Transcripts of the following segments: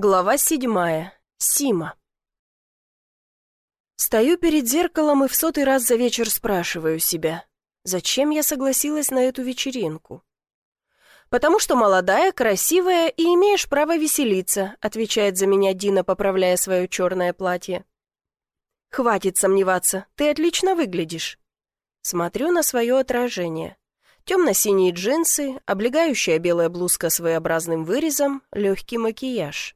Глава седьмая. Сима. Стою перед зеркалом и в сотый раз за вечер спрашиваю себя, зачем я согласилась на эту вечеринку? «Потому что молодая, красивая и имеешь право веселиться», отвечает за меня Дина, поправляя свое черное платье. «Хватит сомневаться, ты отлично выглядишь». Смотрю на свое отражение. Темно-синие джинсы, облегающая белая блузка с своеобразным вырезом, легкий макияж.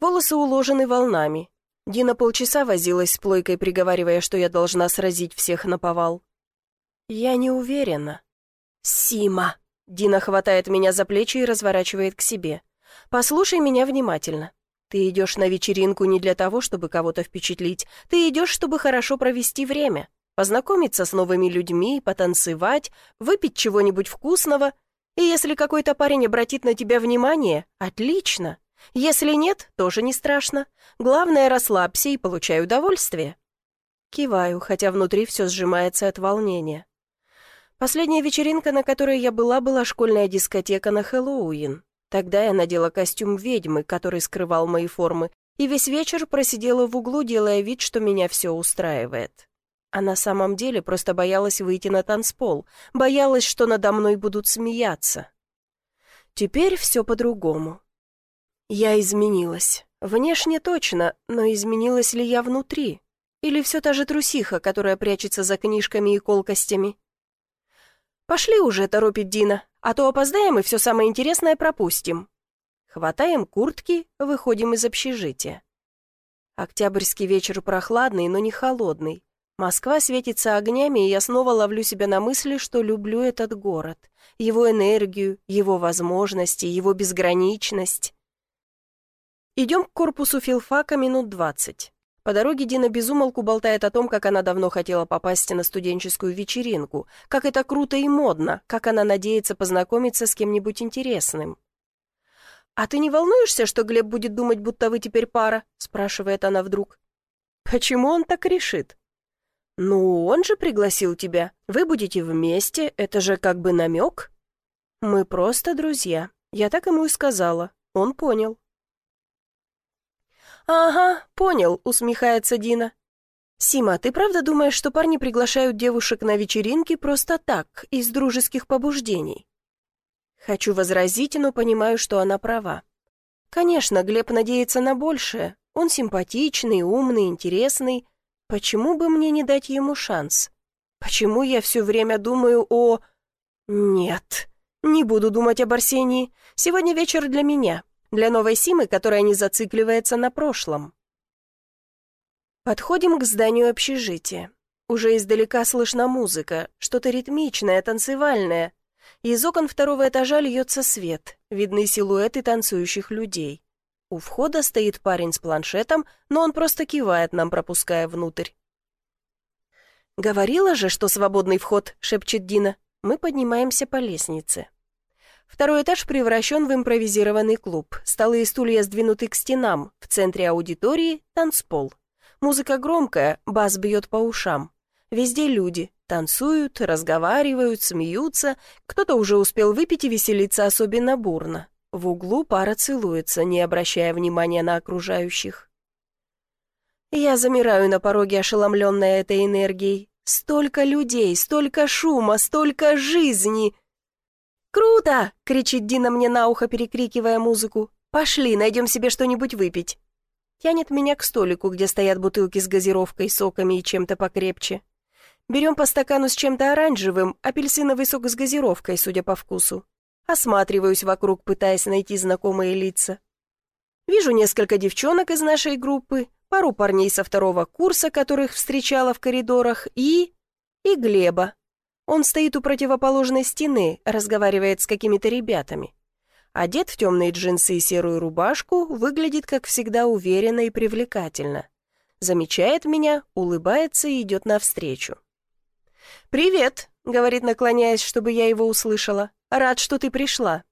Волосы уложены волнами. Дина полчаса возилась с плойкой, приговаривая, что я должна сразить всех на повал. Я не уверена. «Сима!» Дина хватает меня за плечи и разворачивает к себе. «Послушай меня внимательно. Ты идешь на вечеринку не для того, чтобы кого-то впечатлить. Ты идешь, чтобы хорошо провести время, познакомиться с новыми людьми, потанцевать, выпить чего-нибудь вкусного. И если какой-то парень обратит на тебя внимание, отлично. Если нет, тоже не страшно. Главное, расслабься и получай удовольствие». Киваю, хотя внутри все сжимается от волнения. Последняя вечеринка, на которой я была, была школьная дискотека на Хэллоуин. Тогда я надела костюм ведьмы, который скрывал мои формы, и весь вечер просидела в углу, делая вид, что меня все устраивает. А на самом деле просто боялась выйти на танцпол, боялась, что надо мной будут смеяться. Теперь все по-другому. Я изменилась. Внешне точно, но изменилась ли я внутри? Или все та же трусиха, которая прячется за книжками и колкостями? «Пошли уже», — торопит Дина, «а то опоздаем и все самое интересное пропустим». Хватаем куртки, выходим из общежития. Октябрьский вечер прохладный, но не холодный. Москва светится огнями, и я снова ловлю себя на мысли, что люблю этот город, его энергию, его возможности, его безграничность. Идем к корпусу филфака минут двадцать. По дороге Дина безумолку болтает о том, как она давно хотела попасть на студенческую вечеринку, как это круто и модно, как она надеется познакомиться с кем-нибудь интересным. «А ты не волнуешься, что Глеб будет думать, будто вы теперь пара?» – спрашивает она вдруг. «Почему он так решит?» «Ну, он же пригласил тебя. Вы будете вместе, это же как бы намек?» «Мы просто друзья. Я так ему и сказала. Он понял». «Ага, понял», — усмехается Дина. «Сима, ты правда думаешь, что парни приглашают девушек на вечеринки просто так, из дружеских побуждений?» Хочу возразить, но понимаю, что она права. Конечно, Глеб надеется на большее. Он симпатичный, умный, интересный. Почему бы мне не дать ему шанс? Почему я все время думаю о... Нет, не буду думать об Арсении. Сегодня вечер для меня для новой Симы, которая не зацикливается на прошлом. Подходим к зданию общежития. Уже издалека слышна музыка, что-то ритмичное, танцевальное. Из окон второго этажа льется свет, видны силуэты танцующих людей. У входа стоит парень с планшетом, но он просто кивает нам, пропуская внутрь. «Говорила же, что свободный вход», — шепчет Дина. Мы поднимаемся по лестнице. Второй этаж превращен в импровизированный клуб. Столы и стулья сдвинуты к стенам. В центре аудитории – танцпол. Музыка громкая, бас бьет по ушам. Везде люди. Танцуют, разговаривают, смеются. Кто-то уже успел выпить и веселиться особенно бурно. В углу пара целуется, не обращая внимания на окружающих. Я замираю на пороге, ошеломленная этой энергией. Столько людей, столько шума, столько жизни — «Круто!» — кричит Дина мне на ухо, перекрикивая музыку. «Пошли, найдем себе что-нибудь выпить». Тянет меня к столику, где стоят бутылки с газировкой, соками и чем-то покрепче. Берем по стакану с чем-то оранжевым, апельсиновый сок с газировкой, судя по вкусу. Осматриваюсь вокруг, пытаясь найти знакомые лица. Вижу несколько девчонок из нашей группы, пару парней со второго курса, которых встречала в коридорах, и... и Глеба, он стоит у противоположной стены, разговаривает с какими-то ребятами. Одет в темные джинсы и серую рубашку, выглядит, как всегда, уверенно и привлекательно. Замечает меня, улыбается и идет навстречу. «Привет», — говорит, наклоняясь, чтобы я его услышала. «Рад, что ты пришла».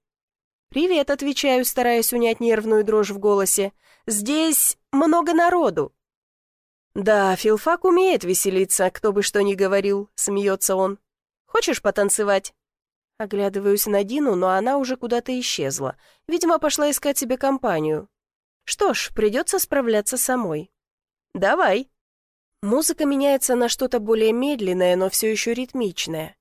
«Привет», — отвечаю, стараясь унять нервную дрожь в голосе. «Здесь много народу». «Да, филфак умеет веселиться, кто бы что ни говорил», — смеется он. Хочешь потанцевать?» Оглядываюсь на Дину, но она уже куда-то исчезла. Видимо, пошла искать себе компанию. Что ж, придется справляться самой. Давай. Музыка меняется на что-то более медленное, но все еще ритмичное.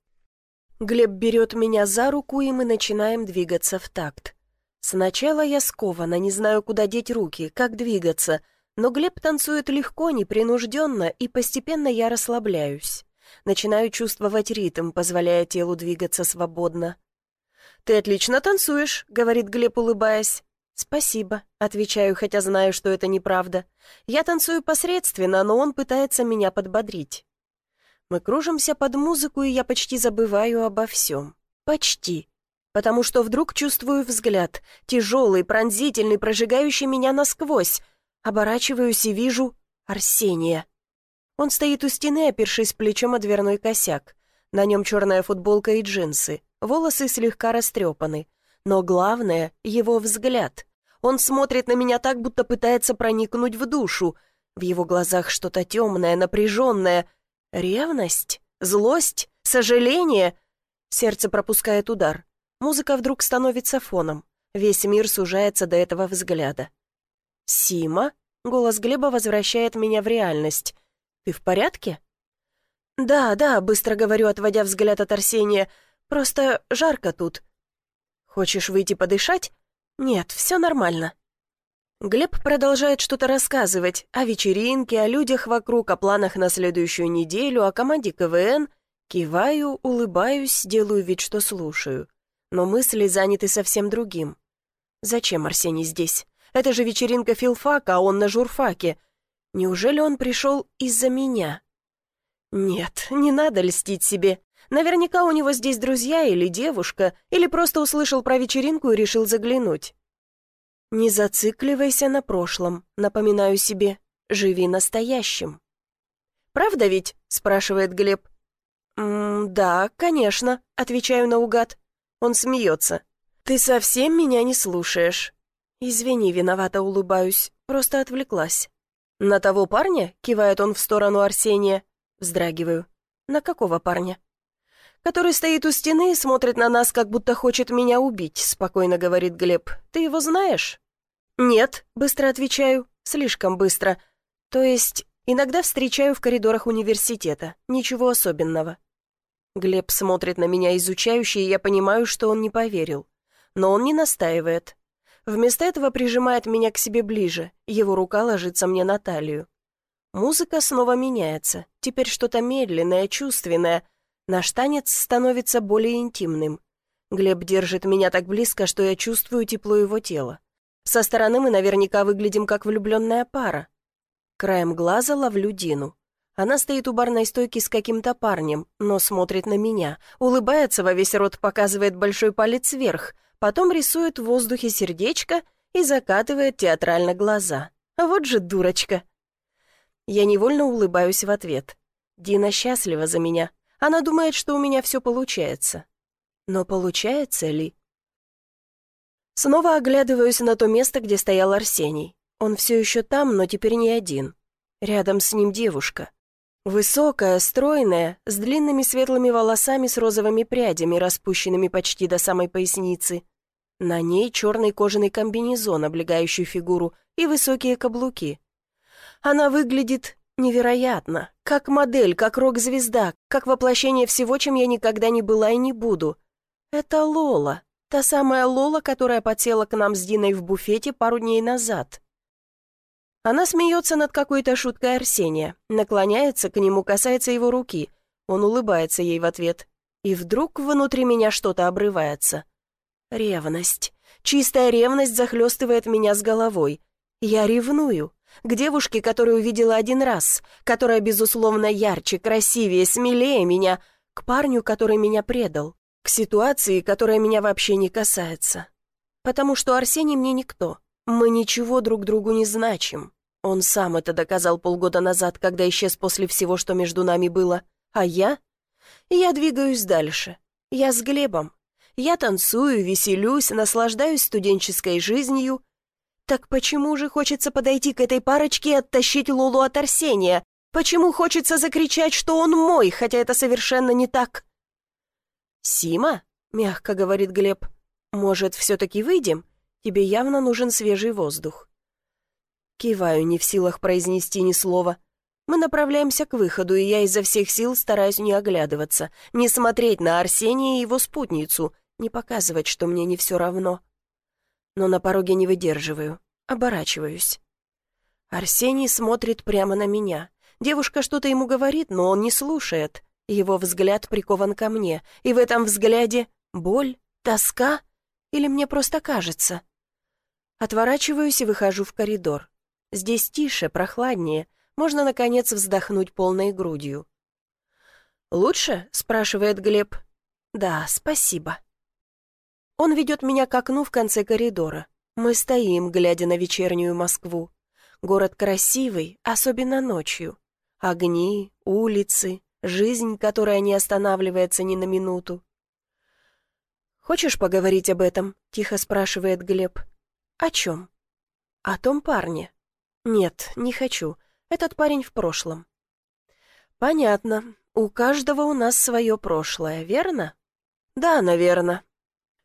Глеб берет меня за руку, и мы начинаем двигаться в такт. Сначала я скована, не знаю, куда деть руки, как двигаться, но Глеб танцует легко, непринужденно, и постепенно я расслабляюсь. Начинаю чувствовать ритм, позволяя телу двигаться свободно. «Ты отлично танцуешь», — говорит Глеб, улыбаясь. «Спасибо», — отвечаю, хотя знаю, что это неправда. Я танцую посредственно, но он пытается меня подбодрить. Мы кружимся под музыку, и я почти забываю обо всем. Почти. Потому что вдруг чувствую взгляд, тяжелый, пронзительный, прожигающий меня насквозь. Оборачиваюсь и вижу Арсения. Он стоит у стены, опершись плечом о дверной косяк. На нем черная футболка и джинсы. Волосы слегка растрепаны. Но главное — его взгляд. Он смотрит на меня так, будто пытается проникнуть в душу. В его глазах что-то темное, напряженное. Ревность? Злость? Сожаление? Сердце пропускает удар. Музыка вдруг становится фоном. Весь мир сужается до этого взгляда. «Сима?» — голос Глеба возвращает меня в реальность. «Ты в порядке?» «Да, да», — быстро говорю, отводя взгляд от Арсения. «Просто жарко тут». «Хочешь выйти подышать?» «Нет, все нормально». Глеб продолжает что-то рассказывать о вечеринке, о людях вокруг, о планах на следующую неделю, о команде КВН. Киваю, улыбаюсь, делаю вид, что слушаю. Но мысли заняты совсем другим. Зачем Арсений здесь? Это же вечеринка филфака, а он на журфаке. Неужели он пришел из-за меня? Нет, не надо льстить себе. Наверняка у него здесь друзья или девушка, или просто услышал про вечеринку и решил заглянуть. Не зацикливайся на прошлом, напоминаю себе. Живи настоящим. «Правда ведь?» — спрашивает Глеб. «М -м, «Да, конечно», — отвечаю наугад. Он смеется. «Ты совсем меня не слушаешь». «Извини, виновато улыбаюсь, просто отвлеклась». «На того парня?» — кивает он в сторону Арсения. Вздрагиваю. «На какого парня?» который стоит у стены и смотрит на нас, как будто хочет меня убить», — спокойно говорит Глеб. «Ты его знаешь?» «Нет», — быстро отвечаю, слишком быстро. «То есть иногда встречаю в коридорах университета, ничего особенного». Глеб смотрит на меня изучающе, и я понимаю, что он не поверил. Но он не настаивает. Вместо этого прижимает меня к себе ближе, его рука ложится мне на талию. Музыка снова меняется, теперь что-то медленное, чувственное, Наш танец становится более интимным. Глеб держит меня так близко, что я чувствую тепло его тела. Со стороны мы наверняка выглядим как влюбленная пара. Краем глаза ловлю Дину. Она стоит у барной стойки с каким-то парнем, но смотрит на меня, улыбается во весь рот, показывает большой палец вверх, потом рисует в воздухе сердечко и закатывает театрально глаза. Вот же дурочка. Я невольно улыбаюсь в ответ. Дина счастлива за меня, она думает, что у меня все получается. Но получается ли? Снова оглядываюсь на то место, где стоял Арсений. Он все еще там, но теперь не один. Рядом с ним девушка. Высокая, стройная, с длинными светлыми волосами с розовыми прядями, распущенными почти до самой поясницы. На ней черный кожаный комбинезон, облегающий фигуру, и высокие каблуки. Она выглядит Невероятно. Как модель, как рок-звезда, как воплощение всего, чем я никогда не была и не буду. Это Лола. Та самая Лола, которая подсела к нам с Диной в буфете пару дней назад. Она смеется над какой-то шуткой Арсения, наклоняется к нему, касается его руки. Он улыбается ей в ответ. И вдруг внутри меня что-то обрывается. Ревность. Чистая ревность захлестывает меня с головой. Я ревную к девушке, которую увидела один раз, которая, безусловно, ярче, красивее, смелее меня, к парню, который меня предал, к ситуации, которая меня вообще не касается. Потому что Арсений мне никто. Мы ничего друг другу не значим. Он сам это доказал полгода назад, когда исчез после всего, что между нами было. А я? Я двигаюсь дальше. Я с Глебом. Я танцую, веселюсь, наслаждаюсь студенческой жизнью, так почему же хочется подойти к этой парочке и оттащить Лулу от Арсения? Почему хочется закричать, что он мой, хотя это совершенно не так? «Сима?» — мягко говорит Глеб. «Может, все-таки выйдем? Тебе явно нужен свежий воздух». Киваю, не в силах произнести ни слова. Мы направляемся к выходу, и я изо всех сил стараюсь не оглядываться, не смотреть на Арсения и его спутницу, не показывать, что мне не все равно. Но на пороге не выдерживаю, оборачиваюсь. Арсений смотрит прямо на меня. Девушка что-то ему говорит, но он не слушает. Его взгляд прикован ко мне, и в этом взгляде боль, тоска или мне просто кажется. Отворачиваюсь и выхожу в коридор. Здесь тише, прохладнее, можно, наконец, вздохнуть полной грудью. «Лучше?» — спрашивает Глеб. «Да, спасибо». Он ведет меня к окну в конце коридора. Мы стоим, глядя на вечернюю Москву. Город красивый, особенно ночью. Огни, улицы, жизнь, которая не останавливается ни на минуту. «Хочешь поговорить об этом?» — тихо спрашивает Глеб. «О чем?» «О том парне». «Нет, не хочу. Этот парень в прошлом». «Понятно. У каждого у нас свое прошлое, верно?» «Да, наверное».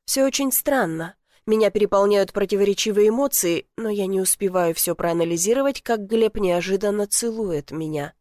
«Все очень странно. Меня переполняют противоречивые эмоции, но я не успеваю все проанализировать, как Глеб неожиданно целует меня.